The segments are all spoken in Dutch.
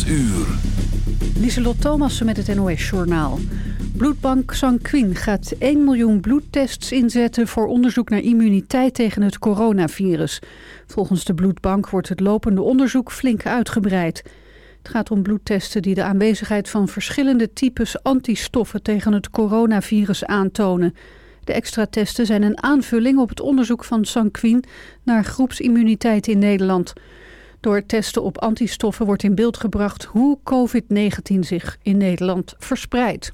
8 uur. Lieselot Thomassen met het NOS-journaal. Bloedbank Sanquin gaat 1 miljoen bloedtests inzetten... voor onderzoek naar immuniteit tegen het coronavirus. Volgens de bloedbank wordt het lopende onderzoek flink uitgebreid. Het gaat om bloedtesten die de aanwezigheid van verschillende types antistoffen... tegen het coronavirus aantonen. De extra testen zijn een aanvulling op het onderzoek van Sanquin... naar groepsimmuniteit in Nederland... Door testen op antistoffen wordt in beeld gebracht hoe COVID-19 zich in Nederland verspreidt.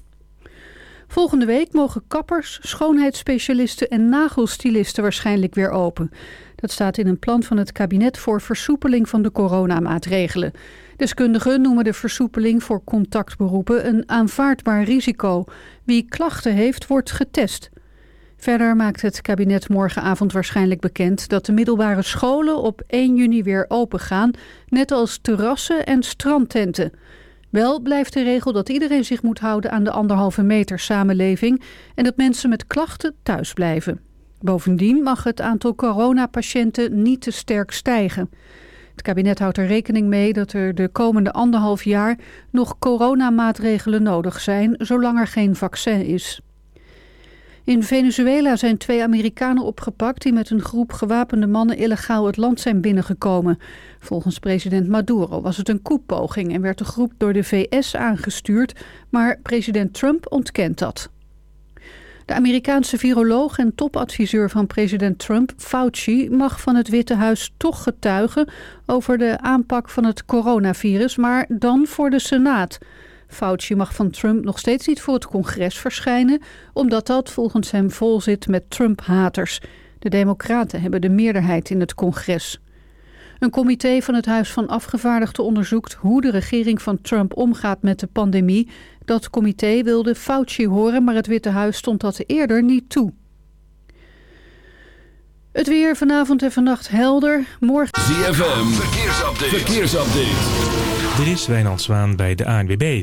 Volgende week mogen kappers, schoonheidsspecialisten en nagelstilisten waarschijnlijk weer open. Dat staat in een plan van het kabinet voor versoepeling van de coronamaatregelen. Deskundigen noemen de versoepeling voor contactberoepen een aanvaardbaar risico. Wie klachten heeft, wordt getest. Verder maakt het kabinet morgenavond waarschijnlijk bekend dat de middelbare scholen op 1 juni weer open gaan, net als terrassen en strandtenten. Wel blijft de regel dat iedereen zich moet houden aan de anderhalve meter samenleving en dat mensen met klachten thuis blijven. Bovendien mag het aantal coronapatiënten niet te sterk stijgen. Het kabinet houdt er rekening mee dat er de komende anderhalf jaar nog coronamaatregelen nodig zijn, zolang er geen vaccin is. In Venezuela zijn twee Amerikanen opgepakt die met een groep gewapende mannen illegaal het land zijn binnengekomen. Volgens president Maduro was het een koepoging en werd de groep door de VS aangestuurd, maar president Trump ontkent dat. De Amerikaanse viroloog en topadviseur van president Trump, Fauci, mag van het Witte Huis toch getuigen over de aanpak van het coronavirus, maar dan voor de Senaat. Fauci mag van Trump nog steeds niet voor het congres verschijnen, omdat dat volgens hem vol zit met Trump-haters. De Democraten hebben de meerderheid in het congres. Een comité van het Huis van Afgevaardigden onderzoekt hoe de regering van Trump omgaat met de pandemie. Dat comité wilde Fauci horen, maar het Witte Huis stond dat eerder niet toe. Het weer vanavond en vannacht helder. Morgen... ZFM, verkeersupdate. verkeersupdate. Er is Wijnand Zwaan bij de ANWB.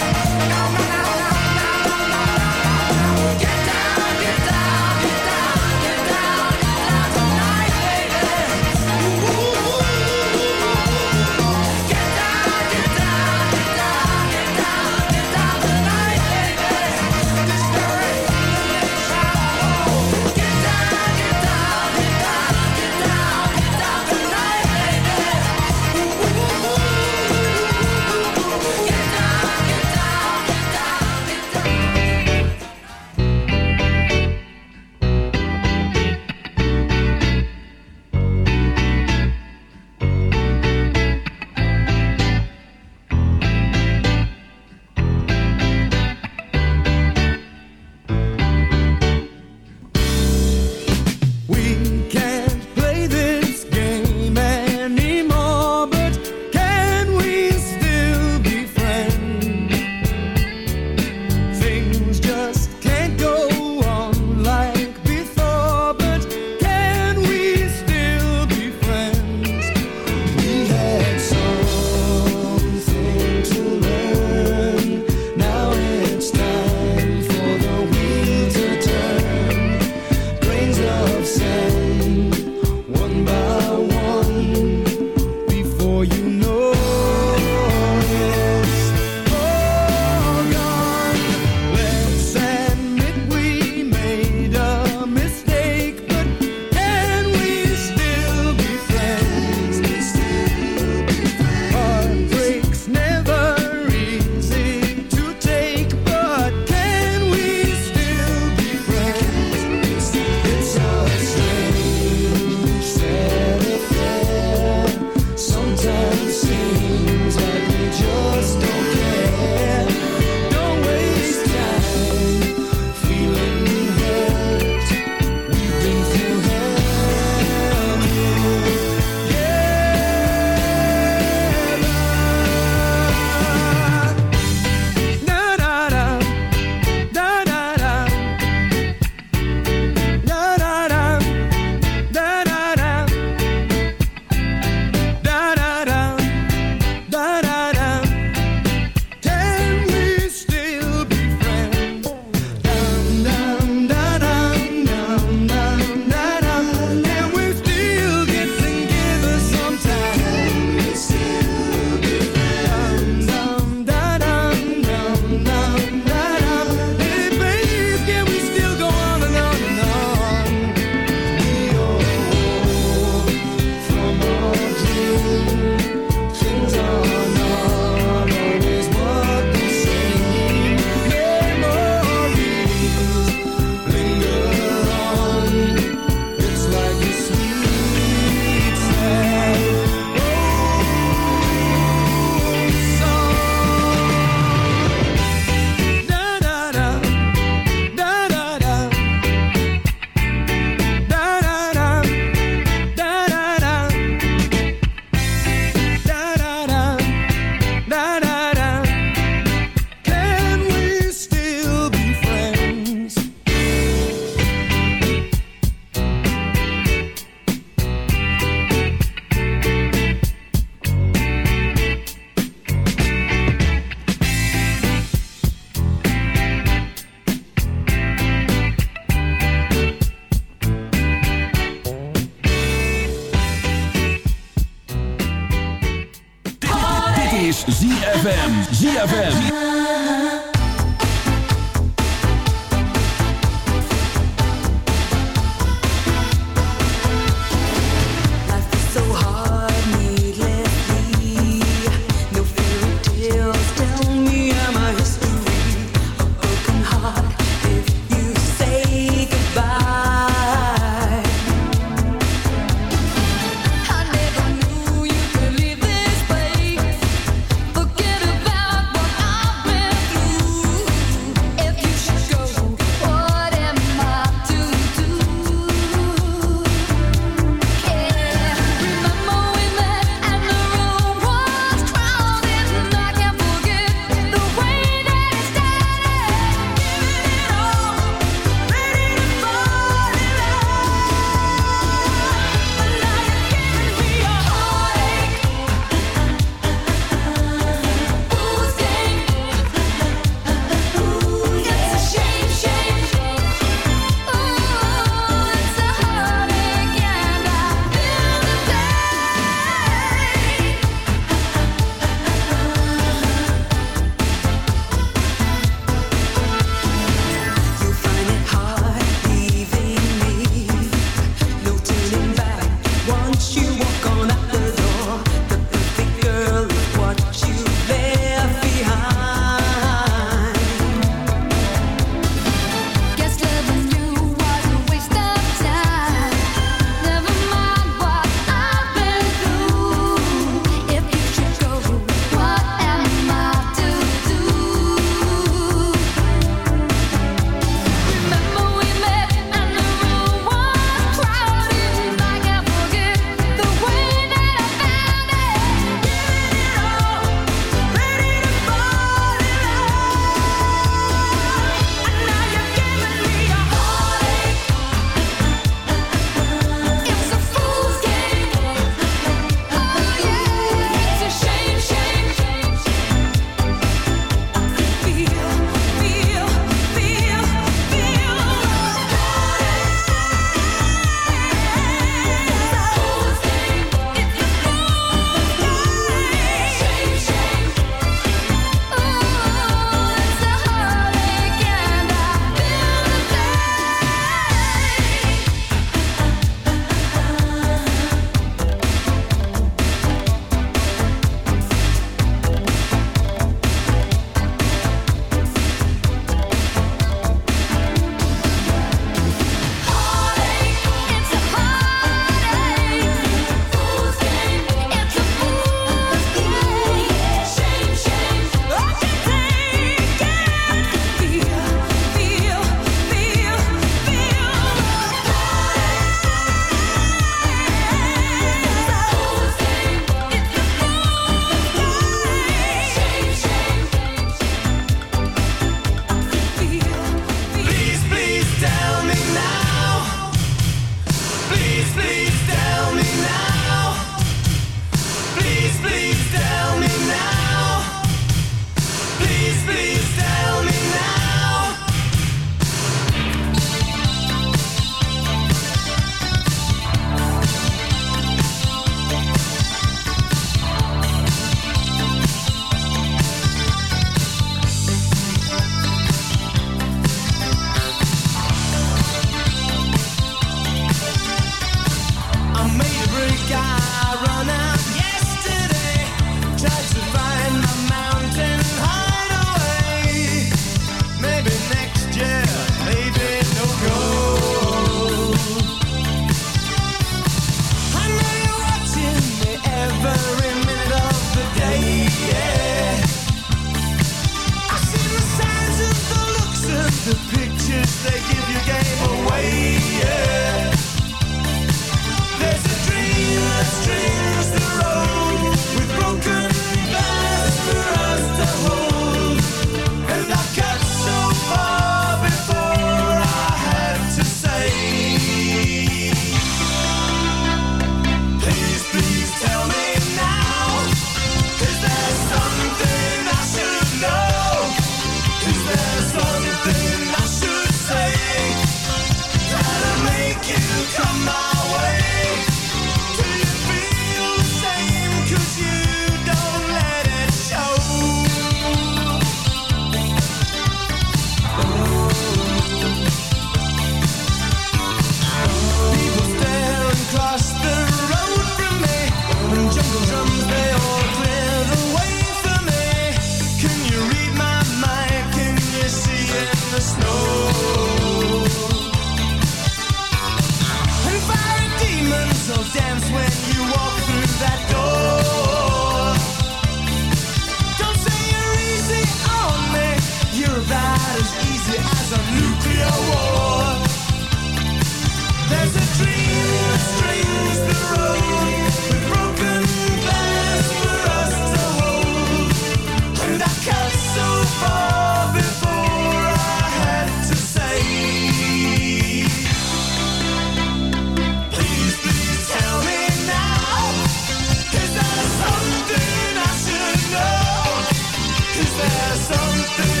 thing.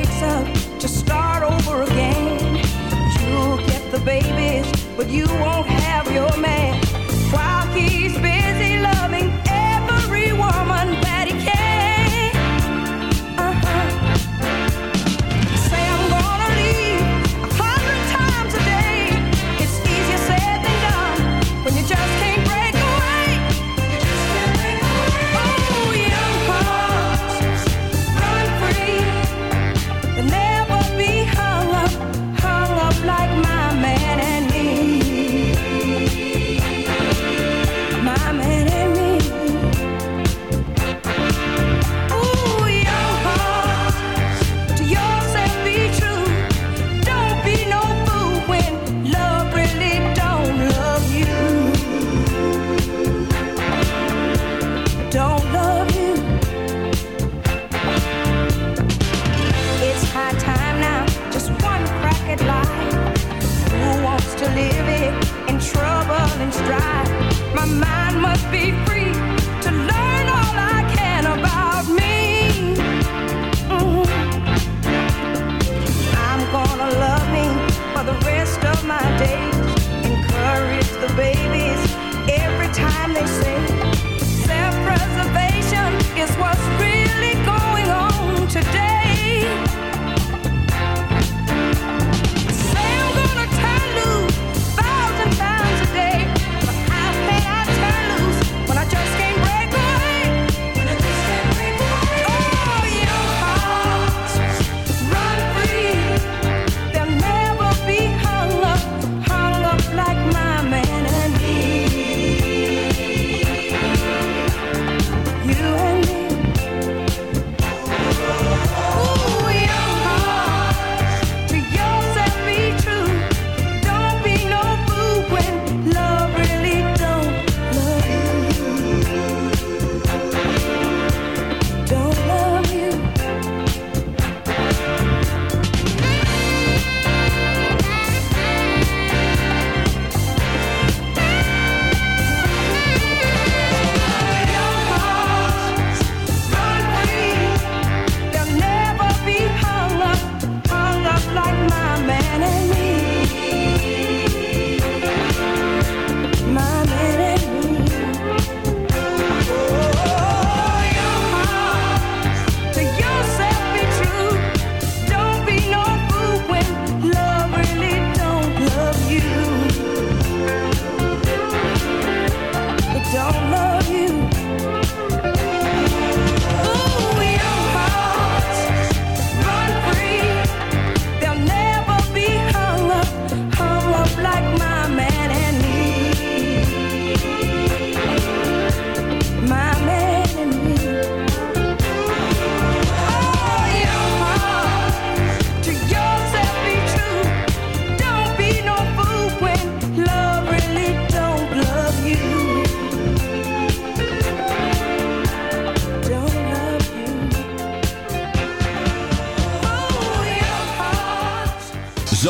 breaks up to start over again. You'll get the babies, but you won't have your man. While he's busy loving every woman.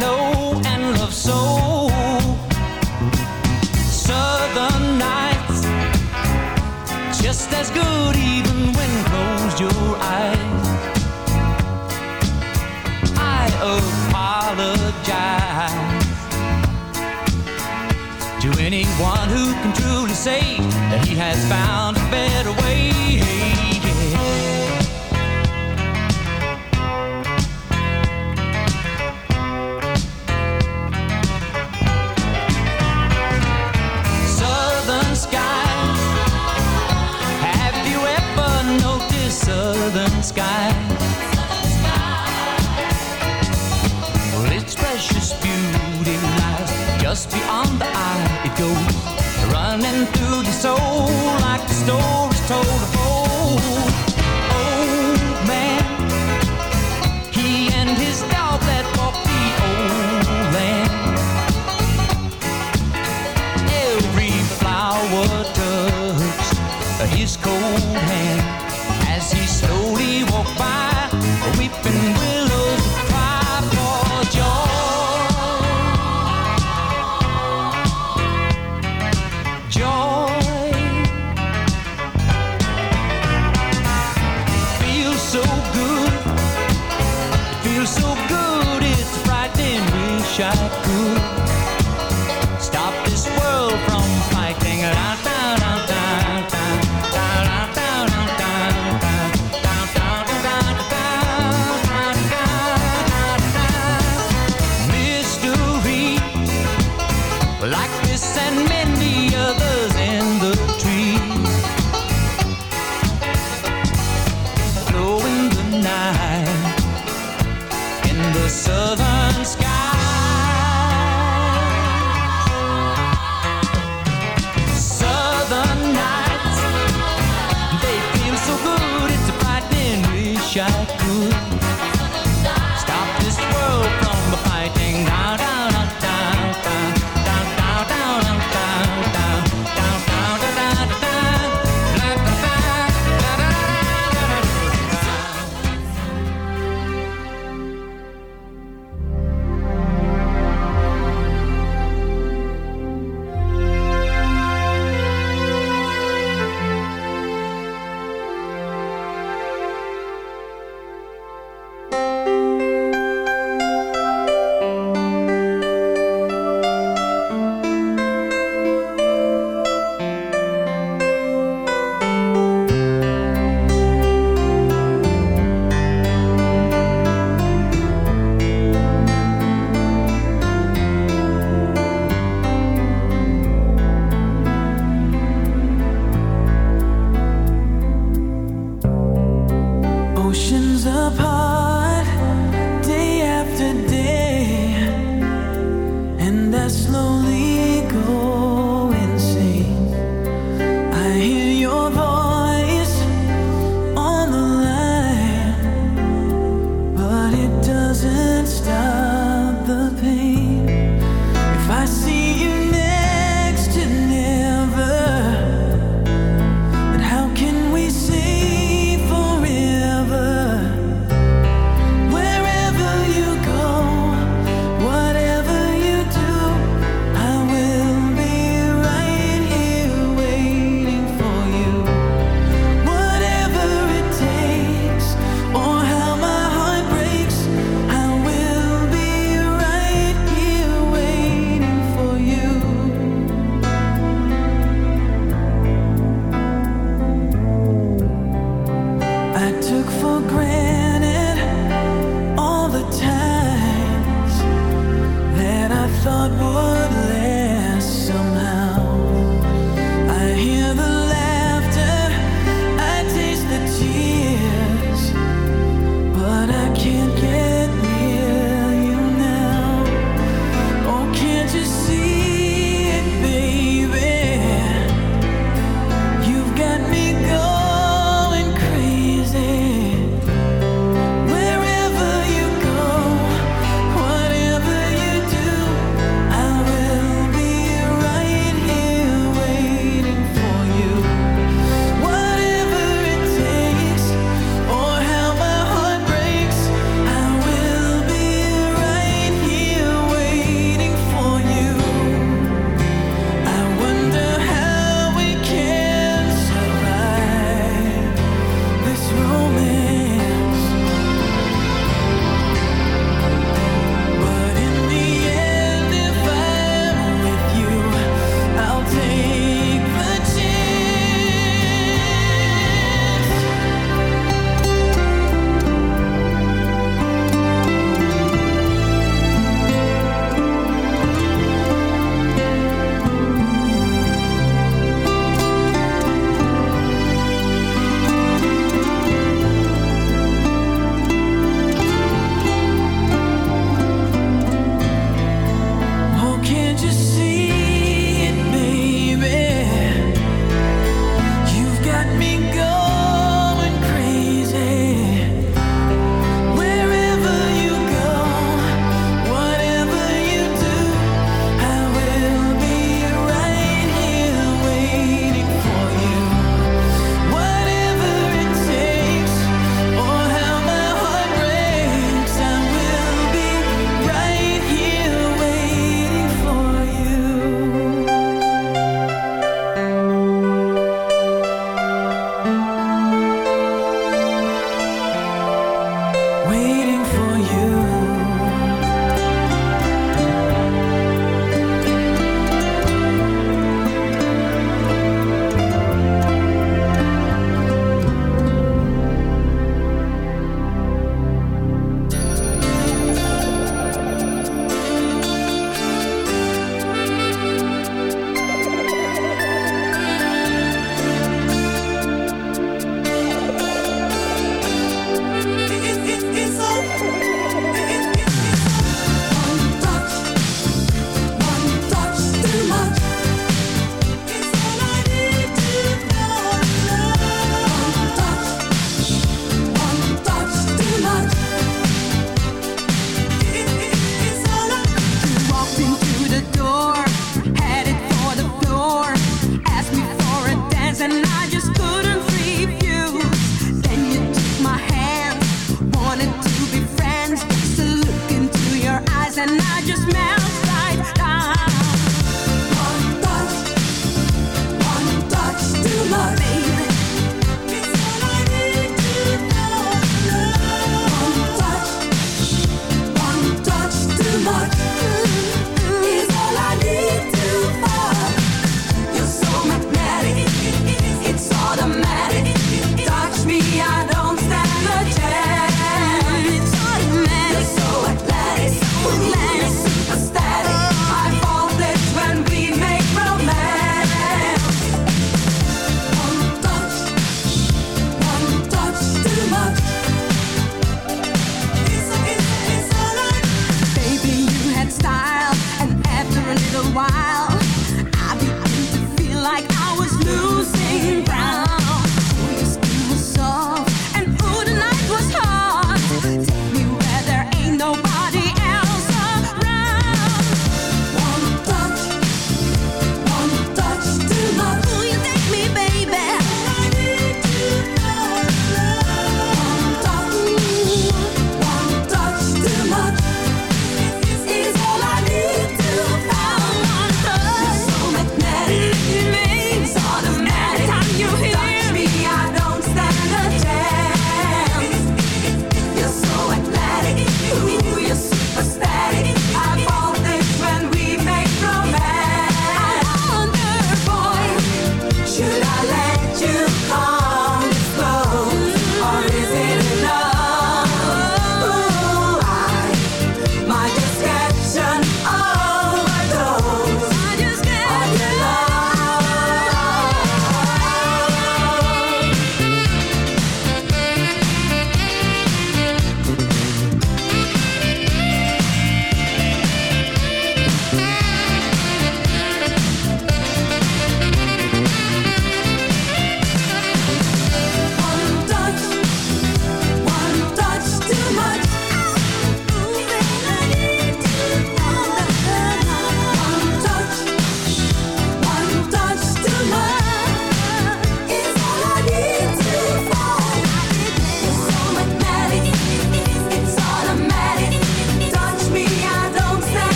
know and love so. Southern nights, just as good even when closed your eyes. I apologize to anyone who can truly say that he has found just beyond the eye it goes, running through the soul like the stories told.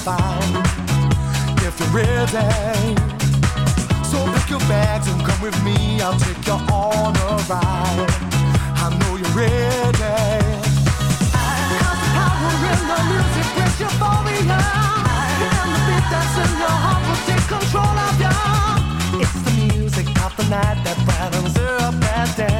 found if you're ready. So pick your bags and come with me. I'll take you on a ride. I know you're ready. I have power in the music, with euphoria, and the beat that's in your heart will take control of you. It's the music of the night that brightens up that day.